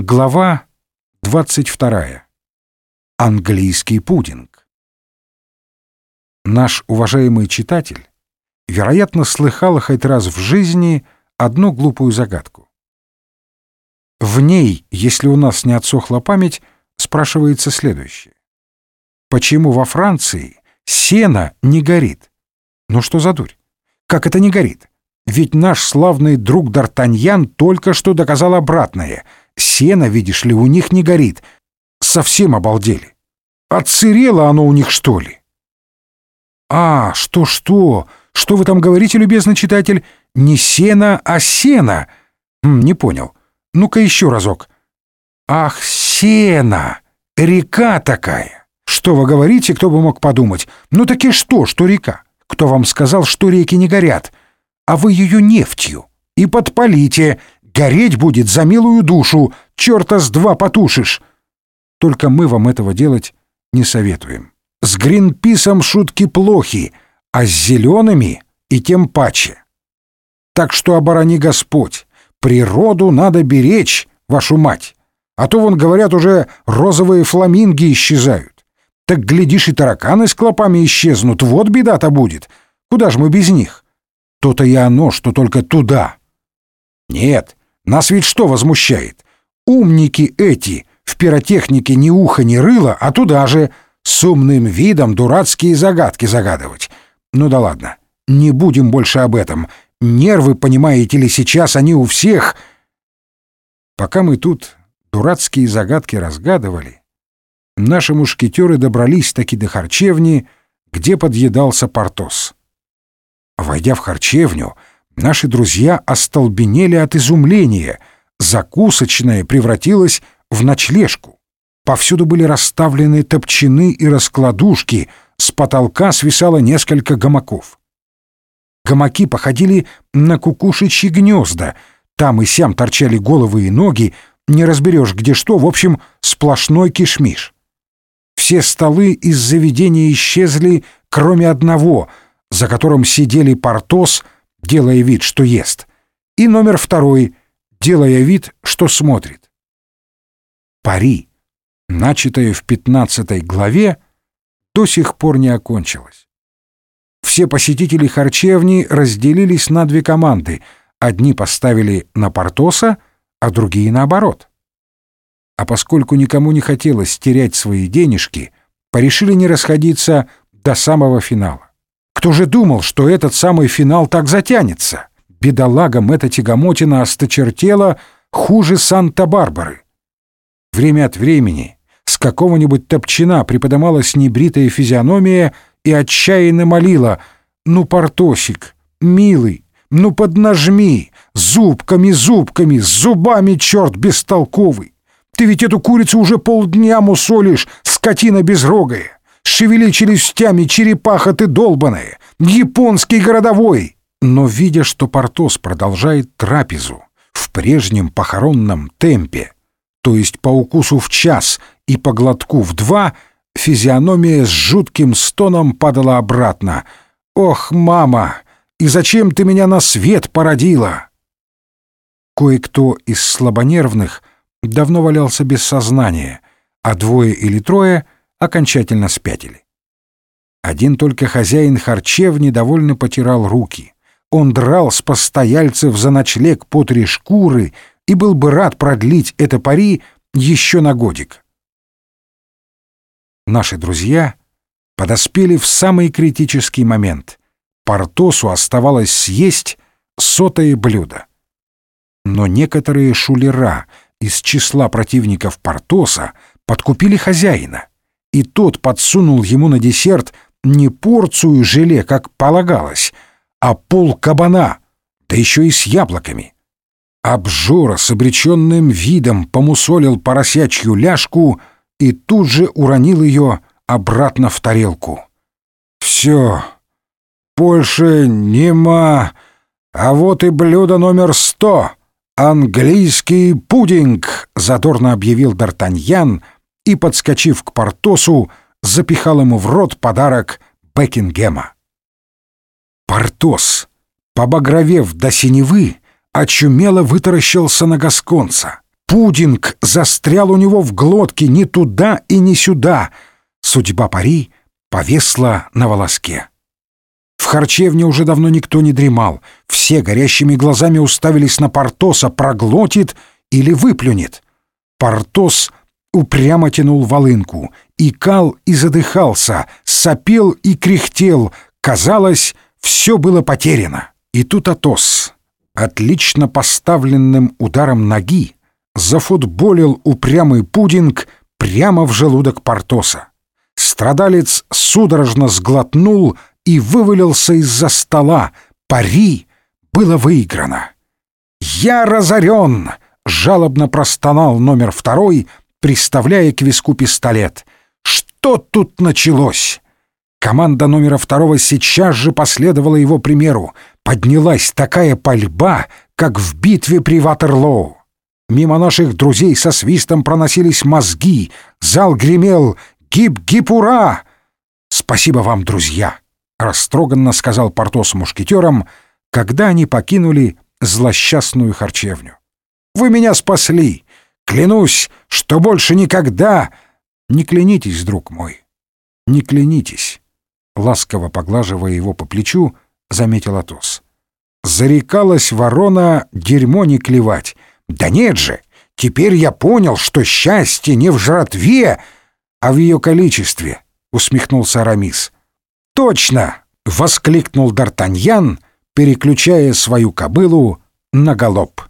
Глава 22. Английский пудинг. Наш уважаемый читатель, вероятно, слыхал хоть раз в жизни одну глупую загадку. В ней, если у нас не отсохла память, спрашивается следующее. Почему во Франции сено не горит? Ну что за дурь? Как это не горит? Ведь наш славный друг Д'Артаньян только что доказал обратное — Сено, видишь ли, у них не горит. Совсем обалдели. Отсырело оно у них, что ли? А, что-что? Что вы там говорите, любезный читатель? Не сено, а сено. М, не понял. Ну-ка еще разок. Ах, сено! Река такая. Что вы говорите, кто бы мог подумать? Ну таки что, что река? Кто вам сказал, что реки не горят? А вы ее нефтью. И подпалите, Гореть будет за милую душу, черта с два потушишь. Только мы вам этого делать не советуем. С Гринписом шутки плохи, а с зелеными и тем паче. Так что оборони Господь, природу надо беречь, вашу мать. А то, вон, говорят, уже розовые фламинги исчезают. Так, глядишь, и тараканы с клопами исчезнут, вот беда-то будет. Куда ж мы без них? То-то и оно, что только туда. Нет, нас ведь что возмущает? Умники эти в пиротехнике ни уха, ни рыла, а туда же с умным видом дурацкие загадки загадывать. Ну да ладно, не будем больше об этом. Нервы, понимаете ли, сейчас они у всех. Пока мы тут дурацкие загадки разгадывали, наши мушкетеры добрались таки до харчевни, где подъедался Портос. Войдя в харчевню, Наши друзья остолбенели от изумления. Закусочная превратилась в ночлежку. Повсюду были расставлены топчаны и раскладушки, с потолка свисало несколько гамаков. Гамаки походили на кукушечьи гнезда. Там и сям торчали головы и ноги, не разберешь где что, в общем, сплошной кишмиш. Все столы из заведения исчезли, кроме одного, за которым сидели Портос — делая вид, что ест, и номер второй, делая вид, что смотрит. Пари, начатое в пятнадцатой главе, до сих пор не окончилось. Все посетители харчевни разделились на две команды. Одни поставили на Портоса, а другие наоборот. А поскольку никому не хотелось терять свои денежки, порешили не расходиться до самого финала. Кто же думал, что этот самый финал так затянется? Бедолагам эта тягомотина осточертела хуже Санта-Барбары. Время от времени с какого-нибудь топчина приподымалась небритая физиономия и отчаянно молила «Ну, Портосик, милый, ну поднажми, зубками, зубками, зубами, черт бестолковый! Ты ведь эту курицу уже полдня мусолишь, скотина безрогая!» Шевели челюстями, черепаха ты долбаная! Японский городовой!» Но, видя, что Портос продолжает трапезу в прежнем похоронном темпе, то есть по укусу в час и по глотку в два, физиономия с жутким стоном падала обратно. «Ох, мама! И зачем ты меня на свет породила?» Кое-кто из слабонервных давно валялся без сознания, а двое или трое — окончательно спятили. Один только хозяин харчевни довольно потирал руки. Он драл с постояльцев за ночлег по три шкуры и был бы рад продлить это пари еще на годик. Наши друзья подоспели в самый критический момент. Портосу оставалось съесть сотое блюдо. Но некоторые шулера из числа противников Портоса подкупили хозяина и тот подсунул ему на десерт не порцию желе, как полагалось, а пол кабана, да еще и с яблоками. Обжора с обреченным видом помусолил поросячью ляжку и тут же уронил ее обратно в тарелку. «Все, больше нема, а вот и блюдо номер сто — английский пудинг», — задорно объявил Д'Артаньян — и, подскочив к Портосу, запихал ему в рот подарок Бекингема. Портос, побагровев до синевы, очумело вытаращился на гасконца. Пудинг застрял у него в глотке ни туда и ни сюда. Судьба пари повесла на волоске. В харчевне уже давно никто не дремал. Все горящими глазами уставились на Портоса, проглотит или выплюнет. Портос упрямо тянул волынку, икал и задыхался, сопел и кряхтел. Казалось, все было потеряно. И тут Атос, отлично поставленным ударом ноги, зафутболил упрямый пудинг прямо в желудок Портоса. Страдалец судорожно сглотнул и вывалился из-за стола. Пари было выиграно. «Я разорен!» — жалобно простонал номер второй, приставляя к виску пистолет. «Что тут началось?» Команда номера второго сейчас же последовала его примеру. Поднялась такая пальба, как в битве при Ватерлоу. Мимо наших друзей со свистом проносились мозги. Зал гремел «Гип-гип-ура!» «Спасибо вам, друзья!» — растроганно сказал Портос мушкетерам, когда они покинули злосчастную харчевню. «Вы меня спасли! Клянусь, что больше никогда...» «Не клянитесь, друг мой, не клянитесь!» Ласково поглаживая его по плечу, заметил Атос. Зарекалась ворона дерьмо не клевать. Да нет же, теперь я понял, что счастье не в жратве, а в ее количестве, усмехнулся Арамис. Точно! воскликнул Д'Артаньян, переключая свою кобылу на галоп.